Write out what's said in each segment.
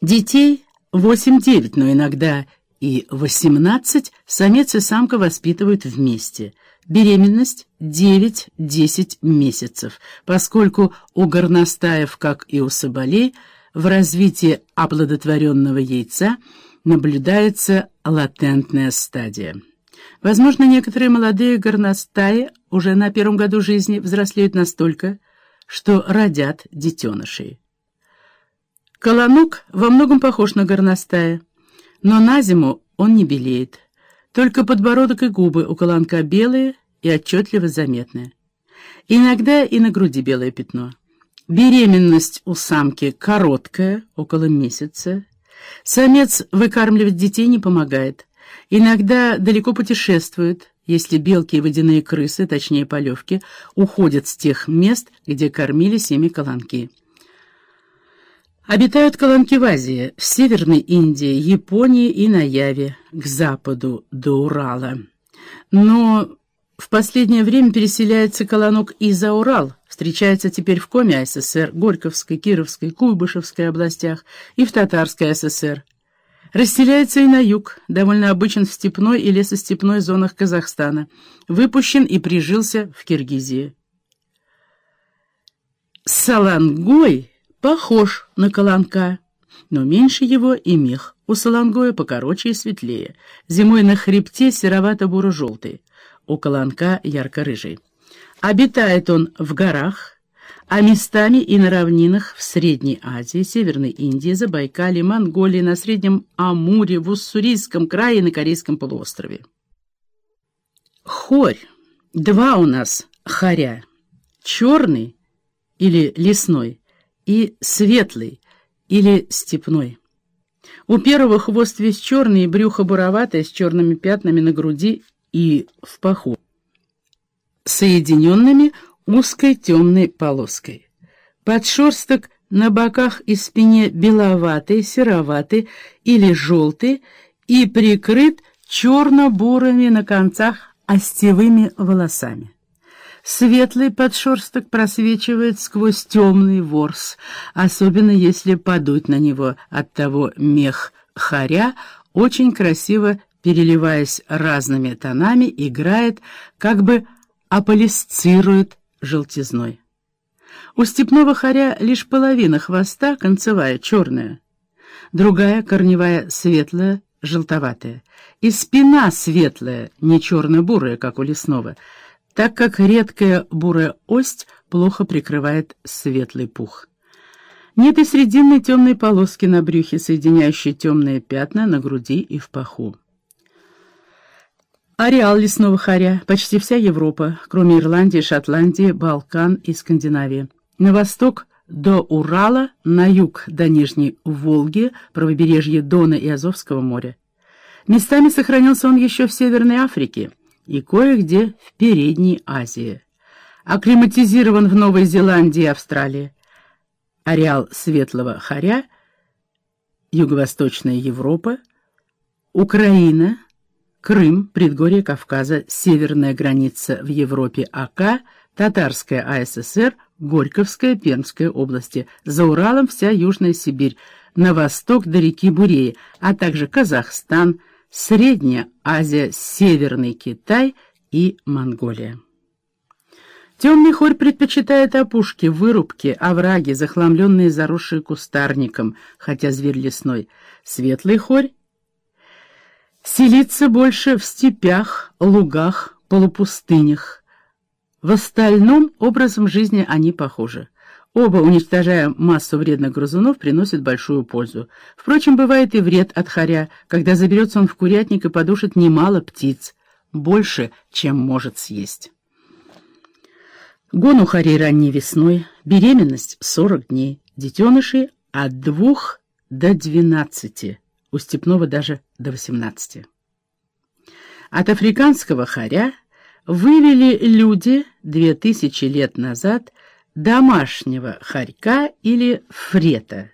Детей 8-9, но иногда и 18 самец и самка воспитывают вместе. Беременность 9-10 месяцев, поскольку у горностаев, как и у соболей, в развитии оплодотворенного яйца наблюдается латентная стадия. Возможно, некоторые молодые горностаи уже на первом году жизни взрослеют настолько, что родят детенышей. Колонок во многом похож на горностая, но на зиму он не белеет. Только подбородок и губы у колонка белые и отчетливо заметные. Иногда и на груди белое пятно. Беременность у самки короткая, около месяца. Самец выкармливать детей не помогает. Иногда далеко путешествует, если белки и водяные крысы, точнее полевки, уходят с тех мест, где кормили ими колонки. Обитают колонки в Азии, в Северной Индии, Японии и на Яве, к западу до Урала. Но в последнее время переселяется колонок и за Урал, встречается теперь в Коме СССР, Горьковской, Кировской, Куйбышевской областях и в Татарской ССР. Расселяется и на юг, довольно обычен в степной и лесостепной зонах Казахстана, выпущен и прижился в Киргизии. Салангой похож на колонка, но меньше его и мех. У салангоя покороче и светлее. Зимой на хребте серовато-буро-желтый, у колонка ярко-рыжий. Обитает он в горах, а местами и на равнинах в Средней Азии, Северной Индии, Забайкалье, Монголии, на Среднем Амуре, в Уссурийском крае и на Корейском полуострове. Хорь. Два у нас хоря. Черный или лесной и светлый, или степной. У первого хвост весь черный и брюхо буроватое с черными пятнами на груди и в паху, соединенными узкой темной полоской. Подшерсток на боках и спине беловатый, сероватый или желтый и прикрыт черно-бурыми на концах остевыми волосами. Светлый подшерсток просвечивает сквозь темный ворс, особенно если подуть на него. Оттого мех харя очень красиво, переливаясь разными тонами, играет, как бы аполисцирует желтизной. У степного харя лишь половина хвоста концевая, черная, другая корневая светлая, желтоватая, и спина светлая, не черно-бурая, как у лесного — так как редкая бурая ость плохо прикрывает светлый пух. Нет и срединной темной полоски на брюхе, соединяющей темные пятна на груди и в паху. Ареал лесного харя, почти вся Европа, кроме Ирландии, Шотландии, Балкан и Скандинавии. На восток до Урала, на юг до Нижней Волги, правобережье Дона и Азовского моря. Местами сохранился он еще в Северной Африке, и кое-где в Передней Азии. Акклиматизирован в Новой Зеландии и Австралии. Ареал Светлого Харя, Юго-Восточная Европа, Украина, Крым, предгорье Кавказа, северная граница в Европе АК, Татарская АССР, Горьковская, Пермская области, за Уралом вся Южная Сибирь, на восток до реки Буреи, а также Казахстан, Средняя Азия, Северный Китай и Монголия. Темный хорь предпочитает опушки, вырубки, овраги, захламленные, заросшие кустарником, хотя зверь лесной. Светлый хорь селится больше в степях, лугах, полупустынях. В остальном образом жизни они похожи. Оба, уничтожая массу вредных грызунов, приносят большую пользу. Впрочем, бывает и вред от хоря, когда заберется он в курятник и подушит немало птиц, больше, чем может съесть. Гон у хорей ранней весной, беременность 40 дней, детеныши от 2 до 12, у степного даже до 18. От африканского хоря вывели люди 2000 лет назад – домашнего хорька или фрета.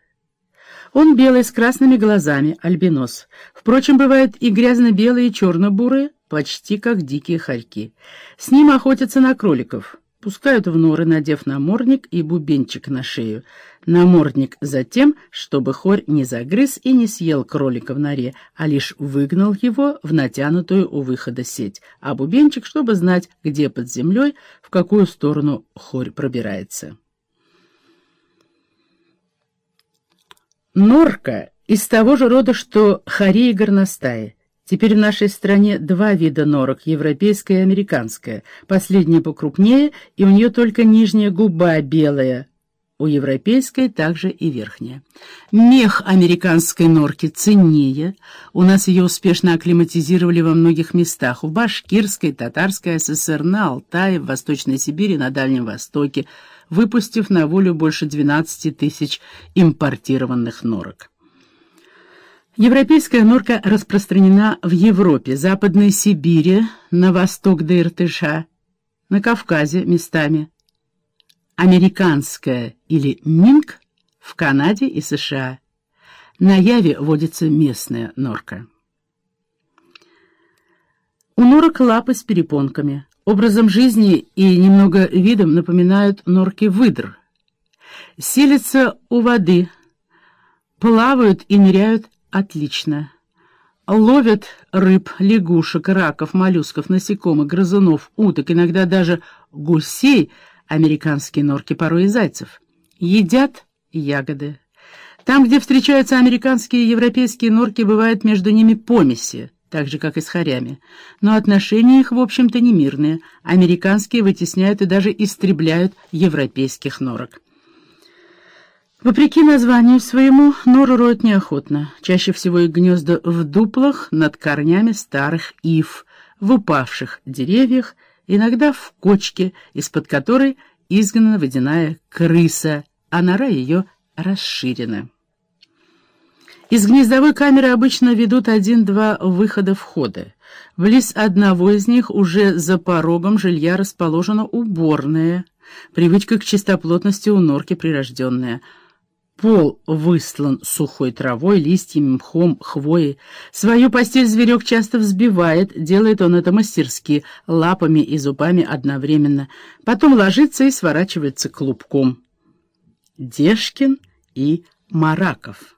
Он белый, с красными глазами, альбинос. Впрочем, бывают и грязно-белые, и черно-бурые, почти как дикие хорьки. С ним охотятся на кроликов. Пускают в норы, надев намордник и бубенчик на шею. Намордник затем, чтобы хорь не загрыз и не съел кролика в норе, а лишь выгнал его в натянутую у выхода сеть, а бубенчик, чтобы знать, где под землей, в какую сторону хорь пробирается. Норка из того же рода, что хорей и горностаи. Теперь в нашей стране два вида норок, европейская и американская. Последняя покрупнее, и у нее только нижняя губа белая. У европейской также и верхняя. Мех американской норки ценнее. У нас ее успешно акклиматизировали во многих местах. В Башкирской, Татарской ССР, на Алтае, в Восточной Сибири, на Дальнем Востоке, выпустив на волю больше 12 тысяч импортированных норок. Европейская норка распространена в Европе, Западной Сибири, на восток до Иртыша, на Кавказе местами. Американская или минк в Канаде и США. На Яве водится местная норка. У норок лапы с перепонками. Образом жизни и немного видом напоминают норки выдр. Селятся у воды, плавают и ныряют Отлично. Ловят рыб, лягушек, раков, моллюсков, насекомых, грызунов, уток, иногда даже гусей, американские норки, порой и зайцев. Едят ягоды. Там, где встречаются американские и европейские норки, бывает между ними помеси, так же, как и с хорями. Но отношения их, в общем-то, не мирные. Американские вытесняют и даже истребляют европейских норок. Вопреки названию своему, норы роют неохотно. Чаще всего их гнезда в дуплах над корнями старых ив, в упавших деревьях, иногда в кочке, из-под которой изгнана водяная крыса, а нора ее расширена. Из гнездовой камеры обычно ведут один-два выхода входа. Близ одного из них уже за порогом жилья расположена уборная, привычка к чистоплотности у норки прирожденная — Пол выслан сухой травой, листьями, мхом, хвоей. Свою постель зверек часто взбивает, делает он это мастерски, лапами и зубами одновременно. Потом ложится и сворачивается клубком. Дешкин и Мараков.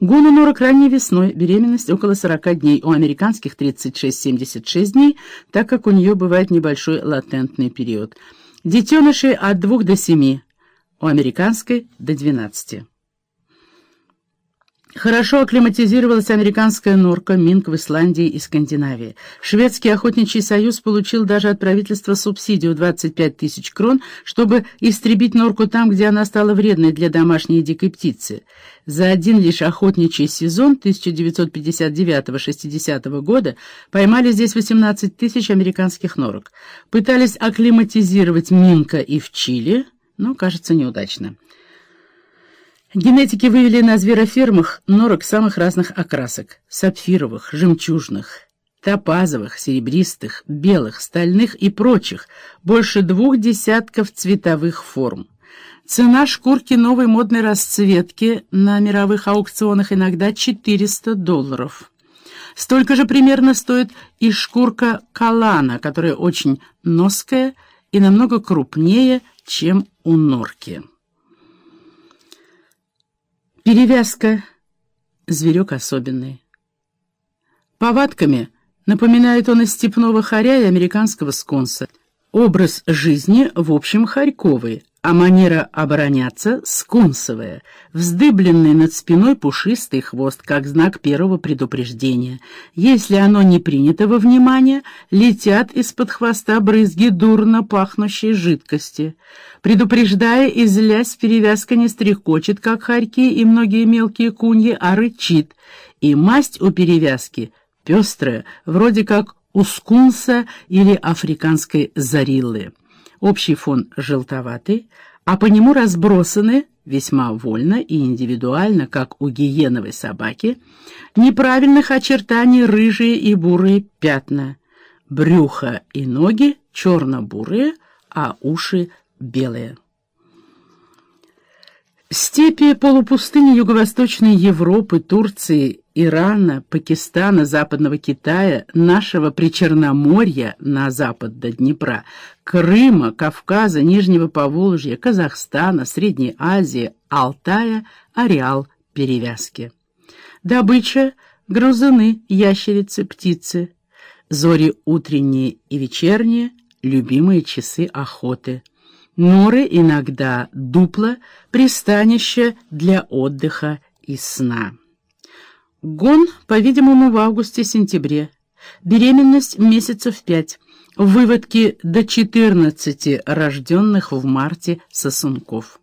Гуна норок ранней весной, беременность около 40 дней, у американских 36-76 дней, так как у нее бывает небольшой латентный период. Детеныши от 2 до 7 у американской — до 12. Хорошо акклиматизировалась американская норка Минк в Исландии и Скандинавии. Шведский охотничий союз получил даже от правительства субсидию 25 тысяч крон, чтобы истребить норку там, где она стала вредной для домашней дикой птицы. За один лишь охотничий сезон 1959-60 года поймали здесь 18 тысяч американских норок. Пытались акклиматизировать Минка и в Чили — но, кажется, неудачно. Генетики вывели на зверофермах норок самых разных окрасок — сапфировых, жемчужных, топазовых, серебристых, белых, стальных и прочих, больше двух десятков цветовых форм. Цена шкурки новой модной расцветки на мировых аукционах иногда 400 долларов. Столько же примерно стоит и шкурка калана, которая очень ноская и намного крупнее, чем у норки. Перевязка. Зверек особенный. Повадками напоминает он и степного хоря, и американского сконса. Образ жизни, в общем, хорьковый, а манера обороняться — скунсовая, вздыбленный над спиной пушистый хвост, как знак первого предупреждения. Если оно не принято во внимание, летят из-под хвоста брызги дурно пахнущей жидкости. Предупреждая и злясь, перевязка не стрекочет, как хорьки и многие мелкие куньи, а рычит. И масть у перевязки пестрая, вроде как у скунса или африканской зариллы. Общий фон желтоватый, а по нему разбросаны, весьма вольно и индивидуально, как у гиеновой собаки, неправильных очертаний рыжие и бурые пятна, брюхо и ноги черно-бурые, а уши белые. Степи полупустыни Юго-Восточной Европы, Турции Ирана, Пакистана, Западного Китая, нашего Причерноморья на запад до Днепра, Крыма, Кавказа, Нижнего Поволжья, Казахстана, Средней Азии, Алтая, ареал перевязки. Добыча — грызуны, ящерицы, птицы. Зори утренние и вечерние — любимые часы охоты. Норы иногда дупла, пристанище для отдыха и сна. Гон, по-видимому, в августе-сентябре. Беременность месяцев пять. Выводки до 14 рожденных в марте сосунков.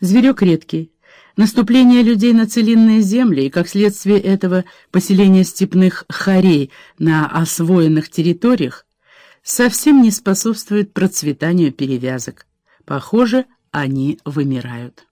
Зверек редкий. Наступление людей на целинные земли и, как следствие этого, поселение степных хорей на освоенных территориях совсем не способствует процветанию перевязок. Похоже, они вымирают.